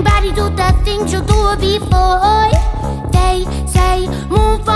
anybody do the things you do before? They say move